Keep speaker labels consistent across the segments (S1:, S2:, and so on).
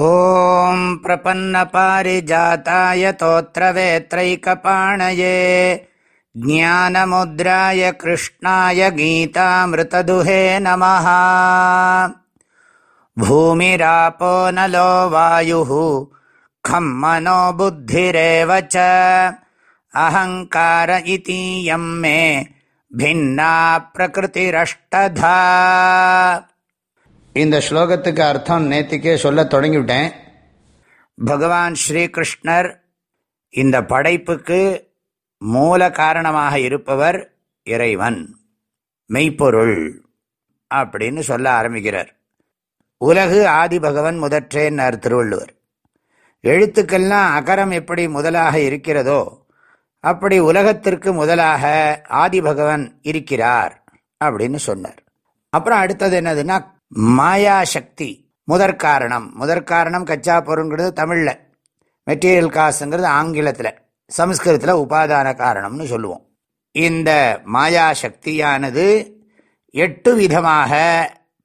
S1: ॐ प्रपन्नपारिजाताय तोत्रवेत्रैकपाणये ज्ञानमुद्राय कृष्णाय गीतामृतदुहे नमः भूमिरापो नलो वायुः खं मनो बुद्धिरेव च अहङ्कार इतीयं मे भिन्ना प्रकृतिरष्टधा இந்த ஸ்லோகத்துக்கு அர்த்தம் நேத்திக்கே சொல்ல தொடங்கிவிட்டேன். பகவான் ஸ்ரீகிருஷ்ணர் இந்த படைப்புக்கு மூல காரணமாக இருப்பவர் இறைவன். மெய்ப்பொருள் அப்படின்னு சொல்ல ஆரம்பிக்கிறார். உலகு ஆதி பகவன் முதற்றேன்னார் திருவள்ளுவர். எழுத்துக்கள்லாம் அகரம் எப்படி முதலாக இருக்கிறதோ அப்படி உலகத்திற்கு முதலாக ஆதி பகவன் இருக்கிறார் அப்படின்னு சொன்னார். அப்புறம் அடுத்தது என்னதுன்னா மாயா சக்தி முதற்காரணம் முதற்காரணம் கச்சா பொருங்கிறது தமிழில். மெட்டீரியல் காசுங்கிறது ஆங்கிலத்தில். சம்ஸ்கிருதத்தில் உபாதான காரணம்னு சொல்லுவோம். இந்த மாயா சக்தியானது எட்டு விதமாக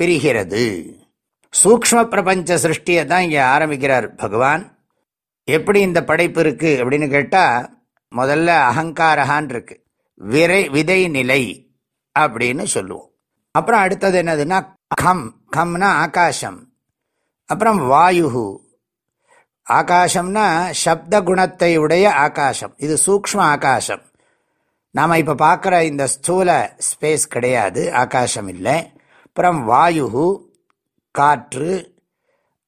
S1: பிரிகிறது. சூக்ம பிரபஞ்ச சிருஷ்டியை தான் இங்கே ஆரம்பிக்கிறார் பகவான். எப்படி இந்த படைப்பு இருக்குது அப்படின்னு கேட்டால் முதல்ல அகங்காரகான் இருக்கு. விரை விதை நிலை அப்படின்னு சொல்லுவோம். அப்புறம் அடுத்தது என்னதுன்னா கம் கம்னா ஆகாசம் அப்புறம் வாயு ஆகாசம்னா சப்த குணத்தை உடைய ஆகாசம் இது சூக்ம ஆகாசம் நாம் இப்போ பார்க்குற இந்த ஸ்தூல ஸ்பேஸ் கிடையாது ஆகாசம் இல்லை. அப்புறம் வாயு காற்று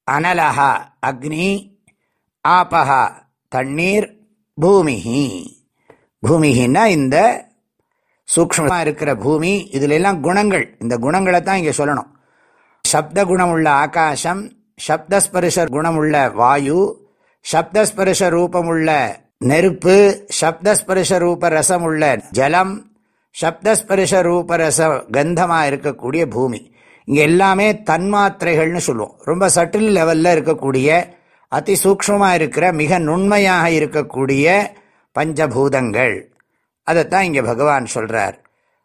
S1: அனலஹா அக்னி ஆபஹா தண்ணீர் பூமிஹி. பூமிஹின்னா இந்த சூக்மமாக இருக்கிற பூமி இதுலெல்லாம் குணங்கள். இந்த குணங்களை தான் இங்கே சொல்லணும். சப்த குணமுள்ள ஆகாசம் சப்தஸ்பரிச குணமுள்ள வாயு சப்தஸ்பரிச ரூபமுள்ள நெருப்பு சப்தஸ்பரிச ரூப ரசம் உள்ள ஜலம் சப்தஸ்பரிச ரூப ரச கந்தமா இருக்கக்கூடிய பூமி. இங்க எல்லாமே தன்மாத்திரைகள்னு சொல்லுவோம். ரொம்ப சட்டில் லெவல்ல இருக்கக்கூடிய அதி சூக்ஷமாக இருக்கிற மிக நுண்மையாக இருக்கக்கூடிய பஞ்சபூதங்கள். அதைத்தான் இங்க பகவான் சொல்றார்.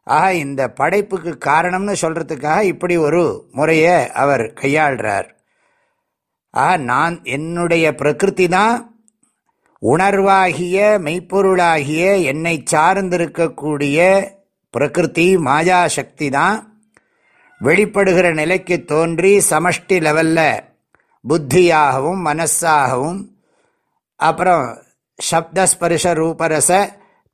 S1: ஆக இந்த படைப்புக்கு காரணம்னு சொல்கிறதுக்காக இப்படி ஒரு முறையை அவர் கையாள்றார். ஆக நான் என்னுடைய பிரகிருதி தான் உணர்வாகிய மெய்ப்பொருளாகிய என்னை சார்ந்திருக்கக்கூடிய பிரகிருதி மாயாசக்தி தான் வெளிப்படுகிற நிலைக்கு தோன்றி சமஷ்டி லெவலில் புத்தியாகவும் மனசாகவும் அப்புறம் சப்தஸ்பரிச ரூபரச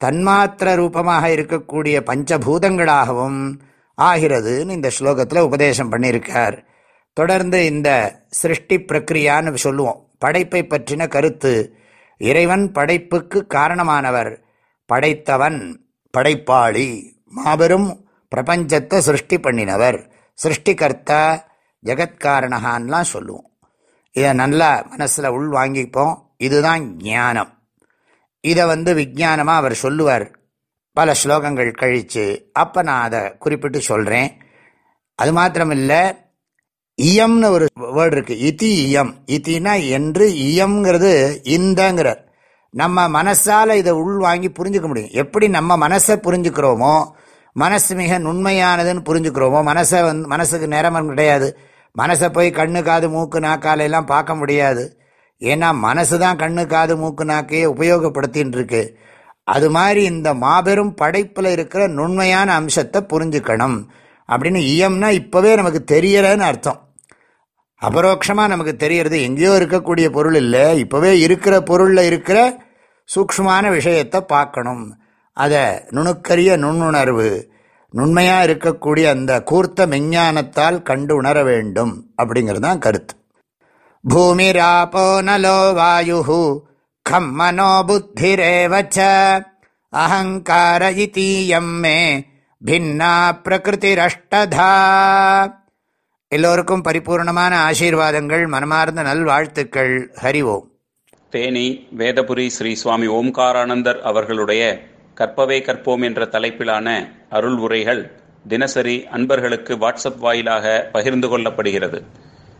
S1: தன்மாத்திர ரூபமாக இருக்கக்கூடிய பஞ்சபூதங்களாகவும் ஆகிறதுன்னு இந்த ஸ்லோகத்தில் உபதேசம் பண்ணியிருக்கார். தொடர்ந்து இந்த சிருஷ்டி பிரக்ரியான்னு சொல்லுவோம். படைப்பை பற்றின கருத்து. இறைவன் படைப்புக்கு காரணமானவர். படைத்தவன் படைப்பாளி. மாபெரும் பிரபஞ்சத்தை சிருஷ்டி பண்ணினவர். சிருஷ்டிகர்த்தா ஜெகத்காரணகான்லாம் சொல்லுவோம். இதை நல்லா மனசில் உள் வாங்கிப்போம் இதுதான் ஞானம். இதை வந்து விஜானமாக அவர் சொல்லுவார். பல ஸ்லோகங்கள் கழித்து அப்போ நான் அதை குறிப்பிட்டு சொல்கிறேன் அது மாத்திரமில்லை இயம்னு ஒரு வேர்டு இருக்குது இத்தி இயம். இத்தினா என்று இயம்ங்கிறது இந்தங்கிறார். நம்ம மனசால் இதை உள்வாங்கி புரிஞ்சுக்க முடியும். எப்படி நம்ம மனசை புரிஞ்சுக்கிறோமோ மனசு மிக நுண்மையானதுன்னு புரிஞ்சுக்கிறோமோ மனசை வந்து மனசுக்கு நேரமும் கிடையாது. மனசை போய் கண்ணு காது மூக்கு நாக்காலையெல்லாம் எல்லாம் பார்க்க முடியாது. ஏன்னா மனசு தான் கண்ணு காது மூக்கு நாக்கையே உபயோகப்படுத்தின்னு இருக்கு அது மாதிரி இந்த மாபெரும் படைப்பில் இருக்கிற நுண்மையான அம்சத்தை புரிஞ்சுக்கணும். அப்படின்னு இயம்னா இப்போவே நமக்கு தெரியறன்னு அர்த்தம். அபரோக்ஷமாக நமக்கு தெரியறது எங்கேயோ இருக்கக்கூடிய பொருள் இல்லை. இப்போவே இருக்கிற பொருளில் இருக்கிற சூக்ஷமான விஷயத்தை பார்க்கணும். அதை நுணுக்கரிய நுண்ணுணர்வு நுண்மையாக இருக்கக்கூடிய அந்த கூர்த்த மெஞ்ஞானத்தால் கண்டு உணர வேண்டும் அப்படிங்கிறது தான் கருத்து. பூமிராபோ நலோ வாயு கம் மனோ புத்திரேவச்ச அகங்கார இத்தீயம் மே பின்னா பிரகிருதிரஷ்டதா எல்லோருக்கும் பரிபூர்ணமான ஆசீர்வாதங்கள் மனமார்ந்த நல்வாழ்த்துக்கள். ஹரி ஓம்.
S2: தேனி வேதபுரி ஸ்ரீ சுவாமி ஓம்காரானந்தர் அவர்களுடைய கற்பவே கற்போம் என்ற தலைப்பிலான அருள் உரைகள் தினசரி அன்பர்களுக்கு வாட்ஸ்அப் வாயிலாக பகிர்ந்து கொள்ளப்படுகிறது.